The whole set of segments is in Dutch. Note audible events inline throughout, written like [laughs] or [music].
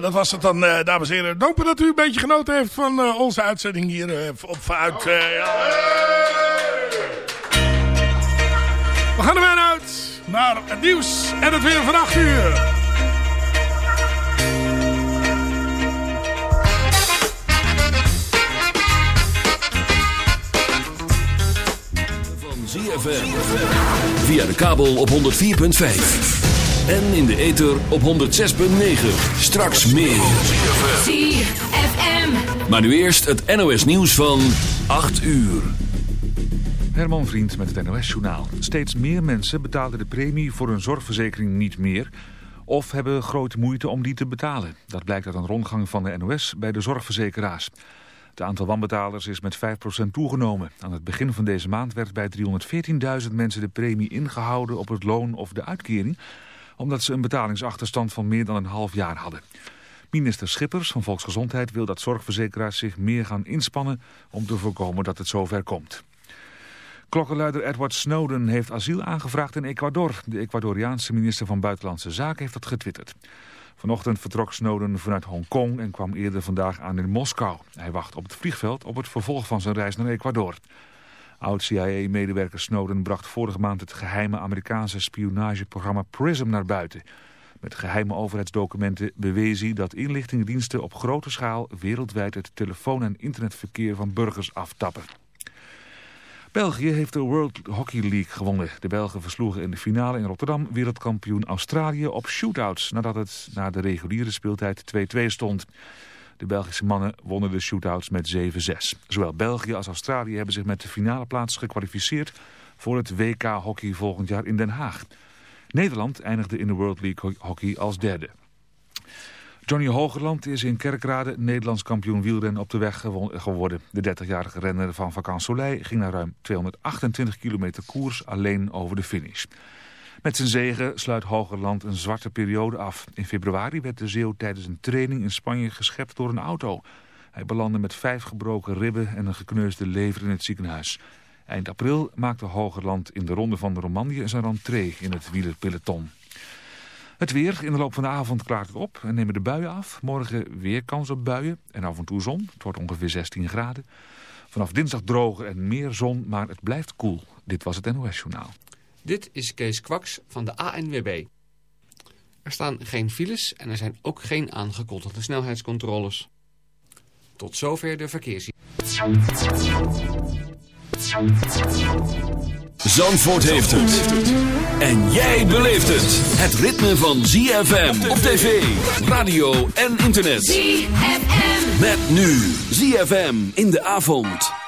dat was het dan, uh, dames en heren. Hopen dat u een beetje genoten heeft van uh, onze uitzending hier uh, op uit. Ja. We gaan er weer uit naar het nieuws en het weer van 8 uur. Via de kabel op 104.5. En in de ether op 106.9. Straks meer. ZFM. Maar nu eerst het NOS nieuws van 8 uur. Herman Vriend met het NOS Journaal. Steeds meer mensen betalen de premie voor hun zorgverzekering niet meer... of hebben grote moeite om die te betalen. Dat blijkt uit een rondgang van de NOS bij de zorgverzekeraars. Het aantal wanbetalers is met 5% toegenomen. Aan het begin van deze maand werd bij 314.000 mensen de premie ingehouden op het loon of de uitkering omdat ze een betalingsachterstand van meer dan een half jaar hadden. Minister Schippers van Volksgezondheid wil dat zorgverzekeraars zich meer gaan inspannen om te voorkomen dat het zover komt. Klokkenluider Edward Snowden heeft asiel aangevraagd in Ecuador. De Ecuadoriaanse minister van Buitenlandse Zaken heeft dat getwitterd. Vanochtend vertrok Snowden vanuit Hongkong en kwam eerder vandaag aan in Moskou. Hij wacht op het vliegveld op het vervolg van zijn reis naar Ecuador. Oud-CIA-medewerker Snowden bracht vorige maand het geheime Amerikaanse spionageprogramma PRISM naar buiten. Met geheime overheidsdocumenten bewees hij dat inlichtingendiensten op grote schaal wereldwijd het telefoon- en internetverkeer van burgers aftappen. België heeft de World Hockey League gewonnen. De Belgen versloegen in de finale in Rotterdam wereldkampioen Australië op shootouts... nadat het na de reguliere speeltijd 2-2 stond. De Belgische mannen wonnen de shootouts met 7-6. Zowel België als Australië hebben zich met de finale plaats gekwalificeerd voor het WK hockey volgend jaar in Den Haag. Nederland eindigde in de World League hockey als derde. Johnny Hogerland is in Kerkrade Nederlands kampioen wielrennen op de weg geworden. De 30-jarige renner van Vakant Soleil ging naar ruim 228 kilometer koers alleen over de finish. Met zijn zegen sluit Hogerland een zwarte periode af. In februari werd de Zeeuw tijdens een training in Spanje geschept door een auto. Hij belandde met vijf gebroken ribben en een gekneusde lever in het ziekenhuis. Eind april maakte Hogerland in de ronde van de Romandie zijn rentree in het wielerpeloton. Het weer. In de loop van de avond klaart op en nemen de buien af. Morgen weer kans op buien en af en toe zon. Het wordt ongeveer 16 graden. Vanaf dinsdag droger en meer zon, maar het blijft koel. Dit was het NOS Journaal. Dit is Kees Kwaks van de ANWB. Er staan geen files en er zijn ook geen aangekondigde snelheidscontroles. Tot zover de verkeers. Zandvoort heeft het. En jij beleeft het. Het ritme van ZFM op tv, radio en internet. ZFM. Met nu ZFM in de avond.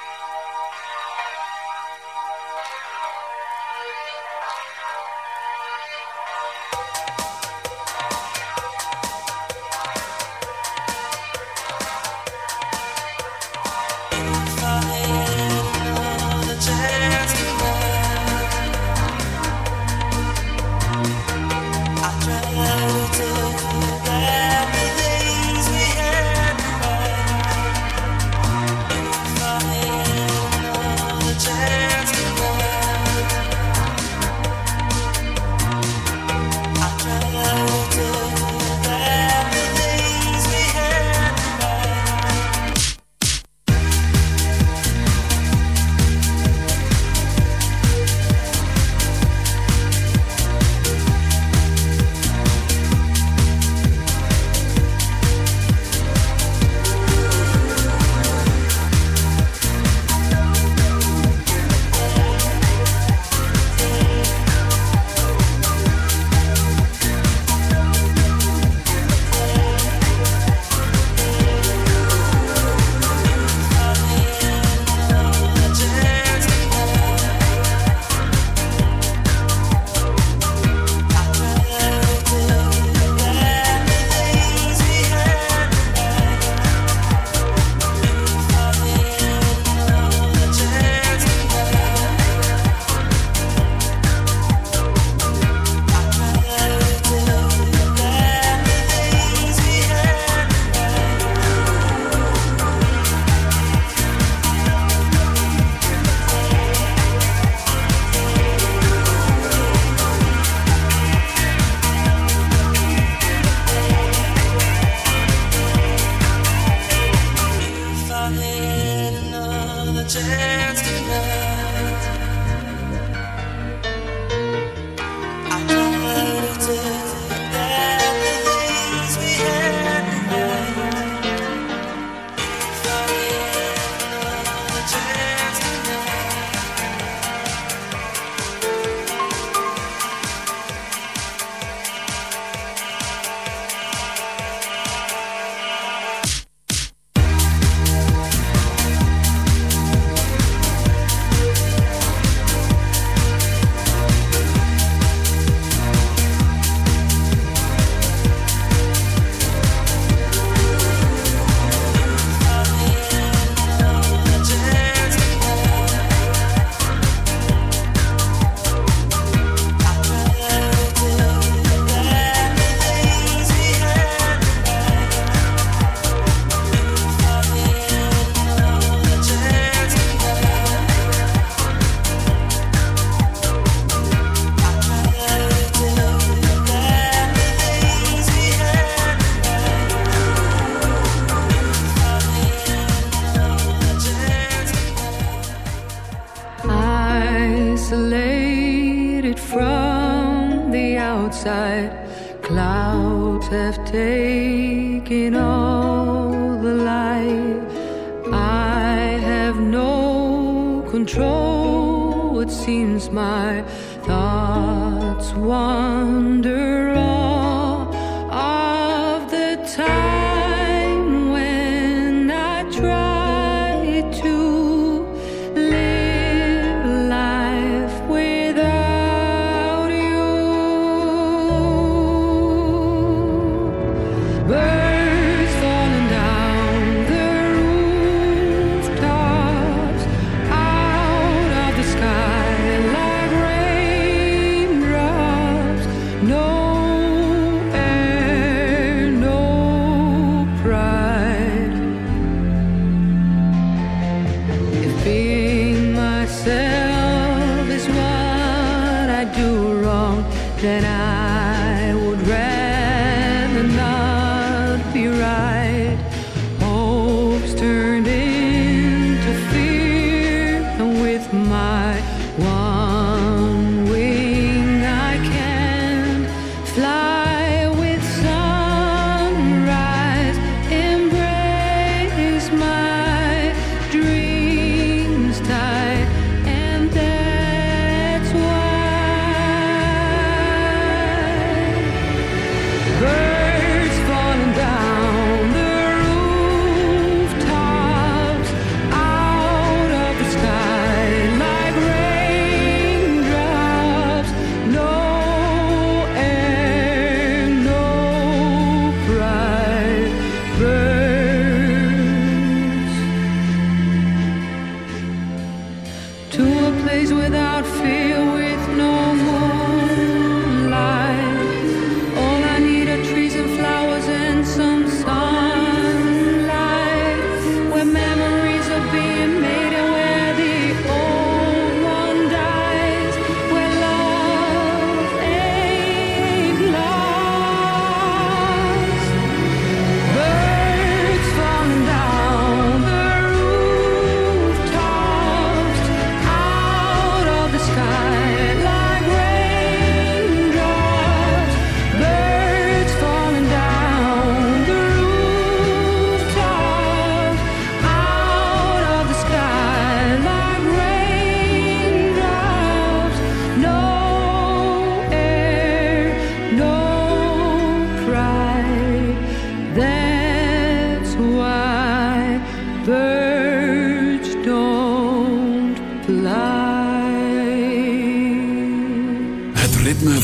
that I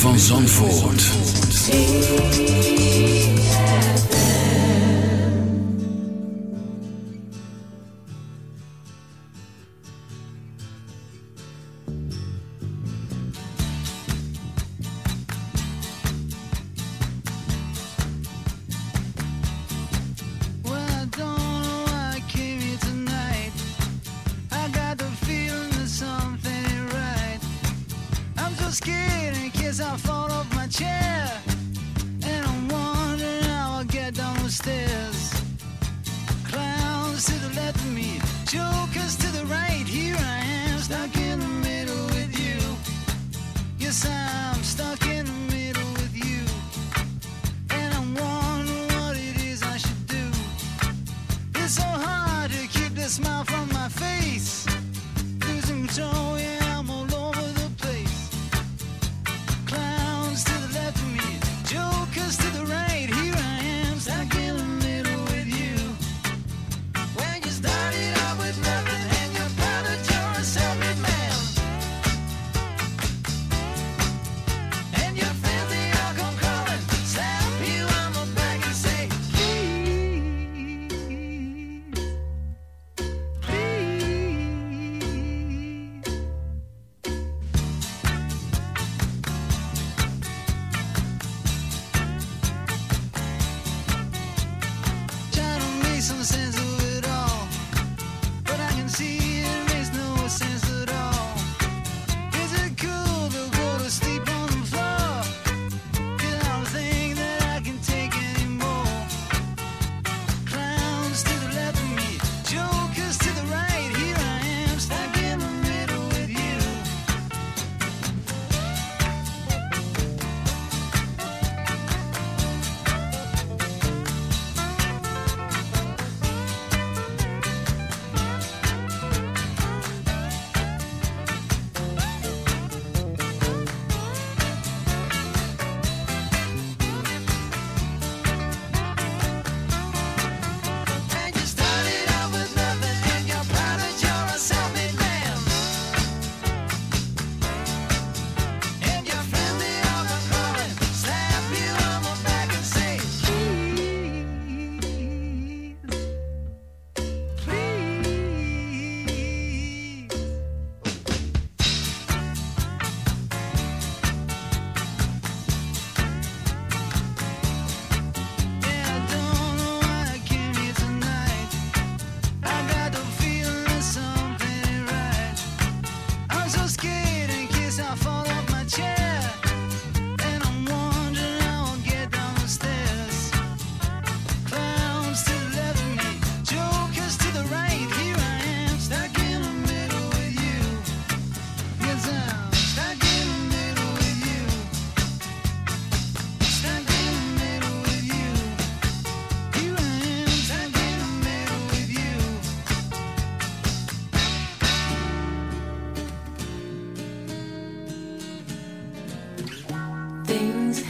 the right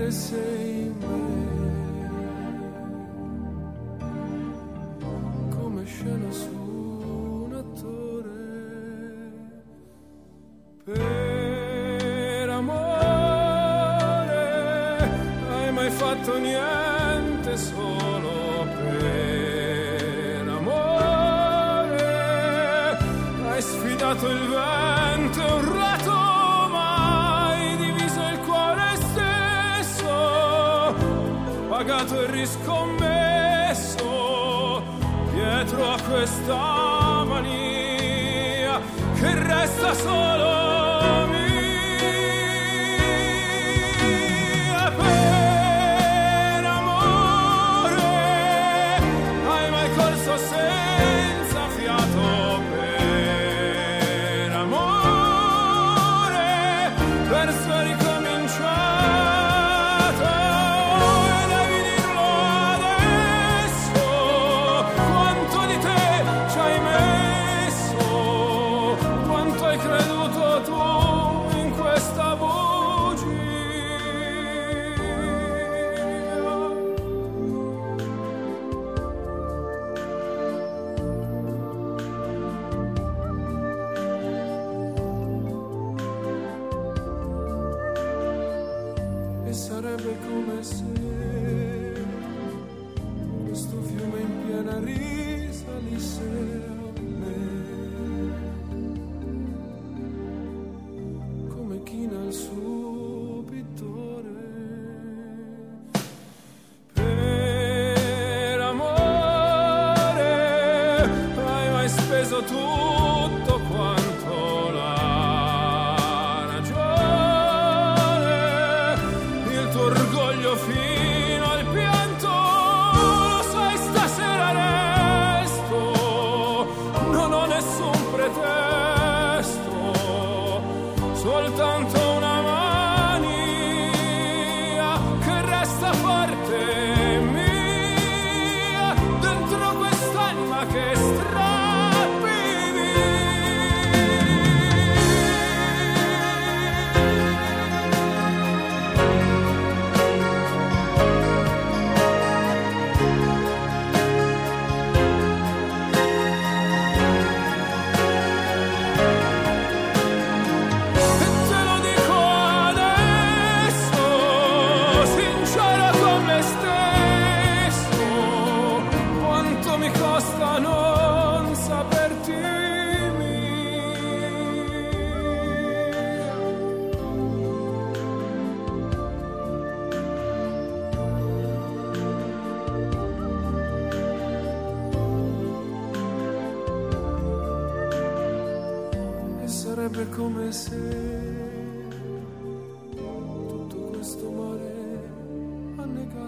the same way. sweet.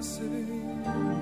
sing.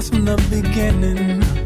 From the beginning.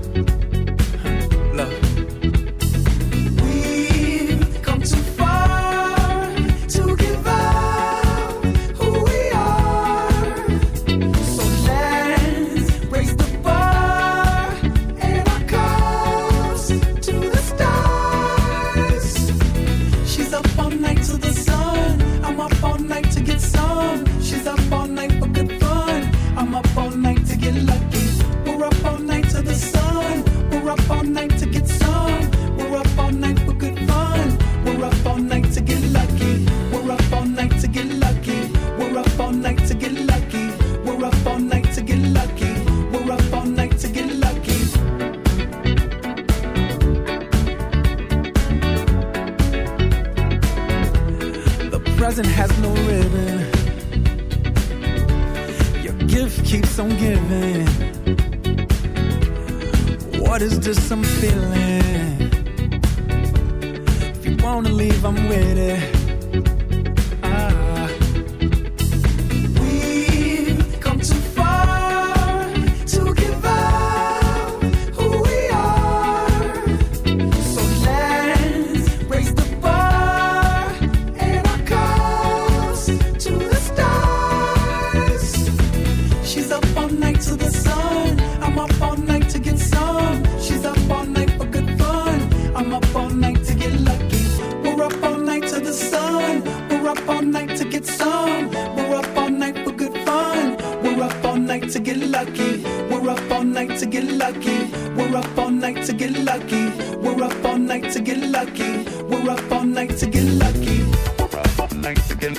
nights again.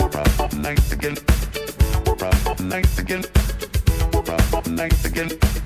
We're up again. We're up again. We're up again.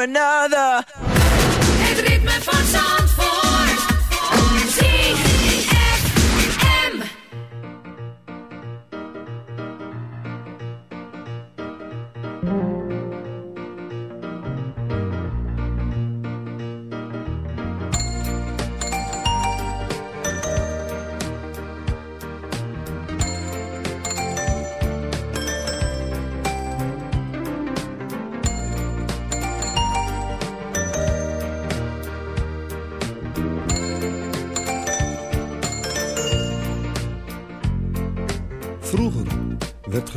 another.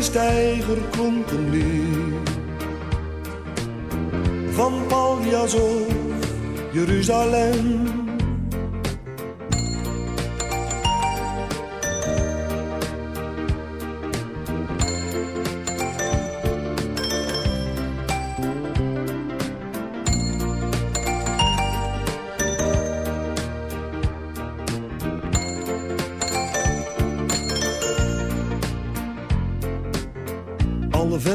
De stijger klonk een lief Van Paljas Jeruzalem.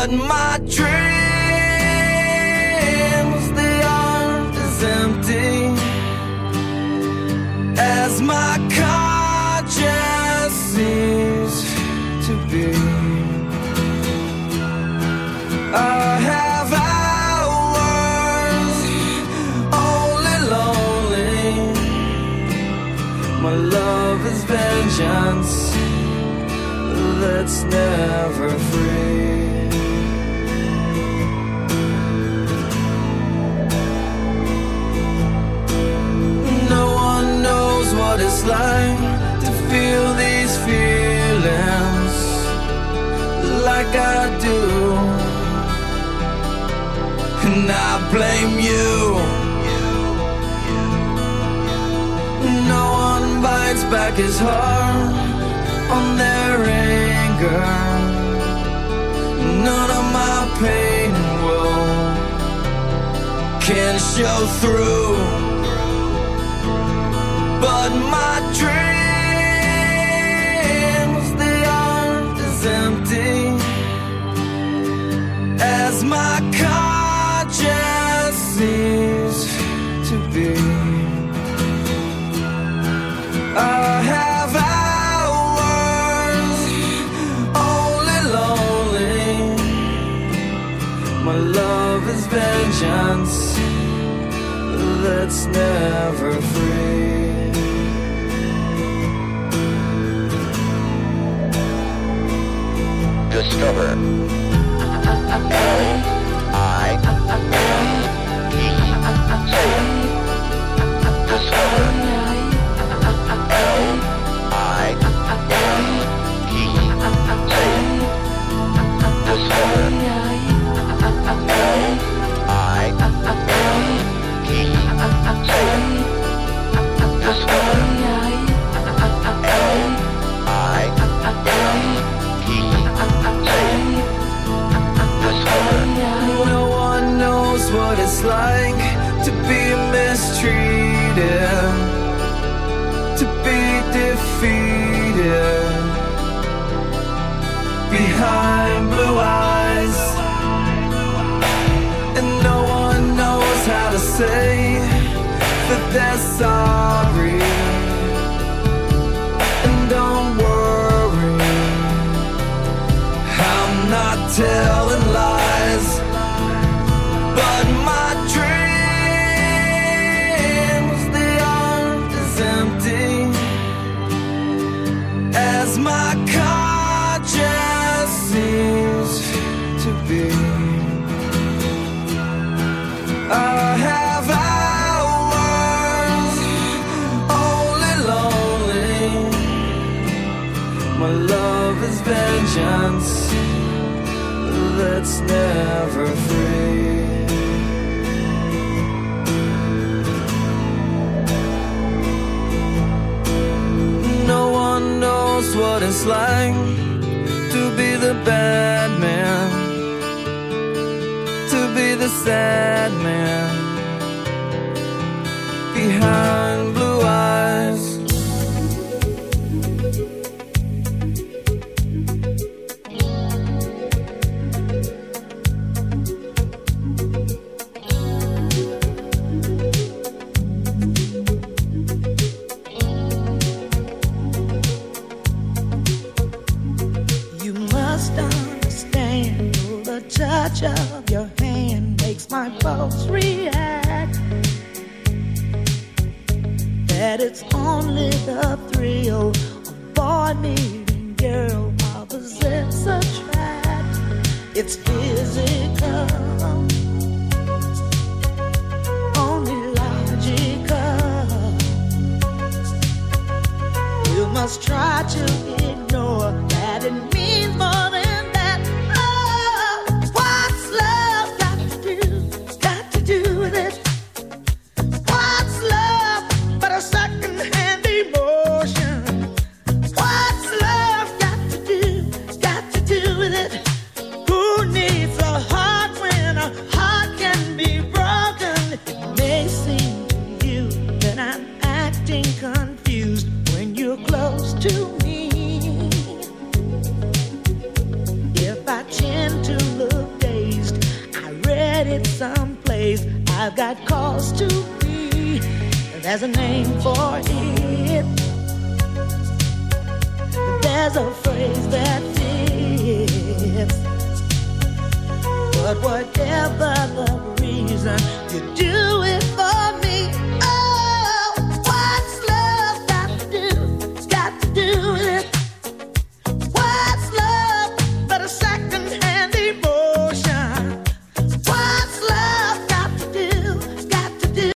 but my dream blame you. No one bites back his heart on their anger. None of my pain and woe can show through. But my dreams, they aren't as empty as my car. be. Uh, I have hours only lonely. My love is vengeance that's never free. Discover. [laughs]